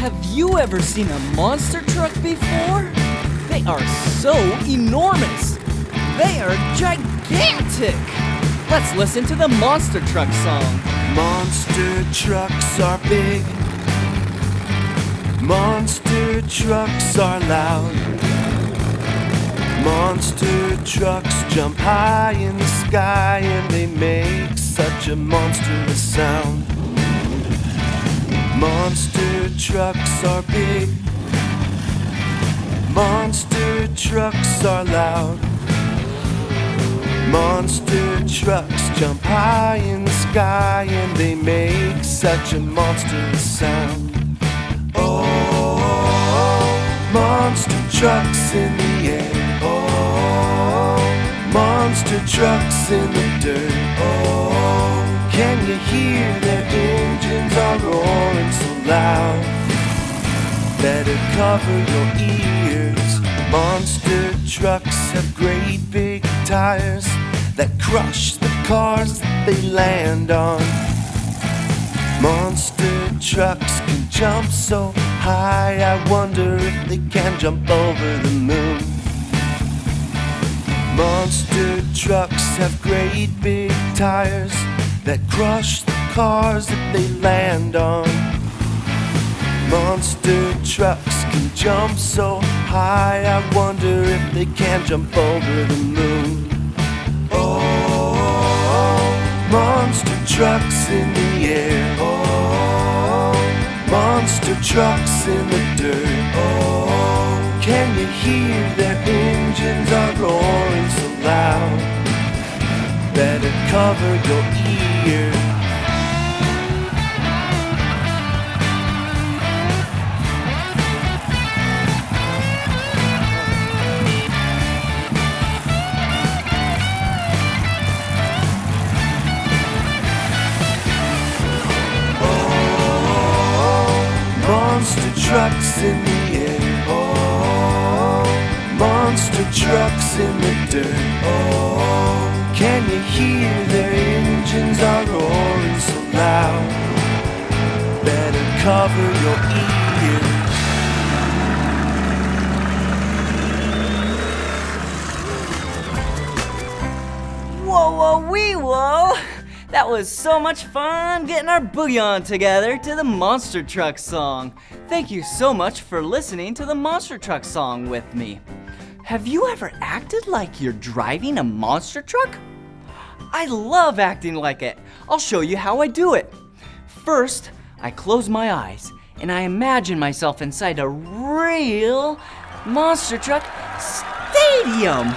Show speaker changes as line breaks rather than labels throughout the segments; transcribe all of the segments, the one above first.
Have you ever seen a monster truck before? They are so enormous. They are gigantic. Let's listen to the monster truck song.
Monster trucks are big. Monster trucks are loud. Monster trucks jump high in the sky and they make such a sound. Monster trucks are big. Monster trucks are loud. Monster trucks jump high in the sky and they make such a monstrous sound. Oh, monster trucks in the air. Oh, monster trucks in the dirt. Oh, can you hear their engines are roaring so loud? Better cover your ears. Monster trucks have great big tires that crush the cars that they land on. Monster trucks can jump so high, I wonder if they can jump over the moon. Monster trucks have great big tires that crush the cars that they land on. Monster trucks can jump so high, I wonder if they can jump over the moon. Oh, monster trucks in the air. Oh, monster trucks in the dirt. Oh, can you hear their engines are roaring so loud? Better cover your ears. Oh, monster trucks in the air. Oh, monster trucks in the dirt. Oh, can you hear their engines are roaring so loud? Better cover your ears.
Whoa, whoa, wee, whoa! That was so much fun getting our boogie on together to the Monster Truck song. Thank you so much for listening to the Monster Truck song with me. Have you ever acted like you're driving a monster truck? I love acting like it. I'll show you how I do it. First, I close my eyes and I imagine myself inside a real monster truck stadium.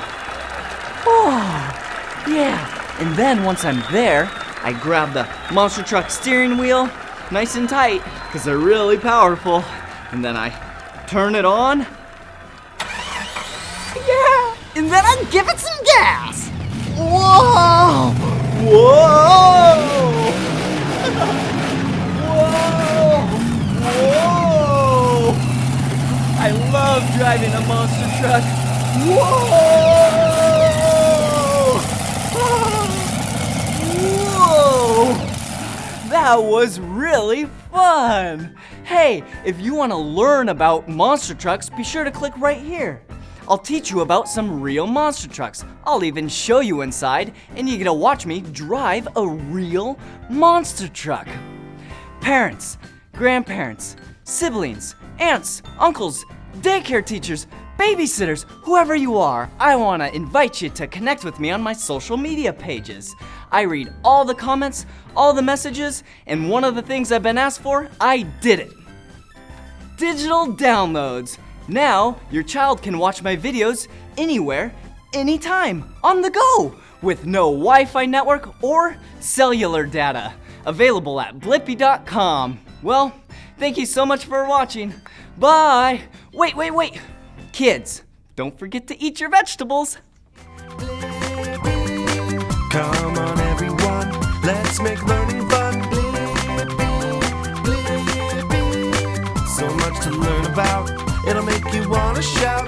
Oh, yeah. And then once I'm there, I grab the monster truck steering wheel nice and tight because they're really powerful. And then I turn it on. Yeah. And then I give it some gas. I love driving a monster truck. Whoa! Whoa! That was really fun! Hey, if you want to learn about monster trucks, be sure to click right here. I'll teach you about some real monster trucks. I'll even show you inside, and you get to watch me drive a real monster truck. Parents, grandparents, siblings, aunts, uncles, daycare teachers, babysitters, whoever you are, I want to invite you to connect with me on my social media pages. I read all the comments, all the messages, and one of the things I've been asked for, I did it. Digital downloads. Now, your child can watch my videos anywhere, anytime, on the go, with no Wi Fi network or cellular data. Available at blippi.com. Well, thank you so much for watching. Bye. Wait, wait, wait. Kids, don't forget to eat your vegetables.
Come on, everyone, let's make learning fun. So much to learn about, it'll make you wanna shout.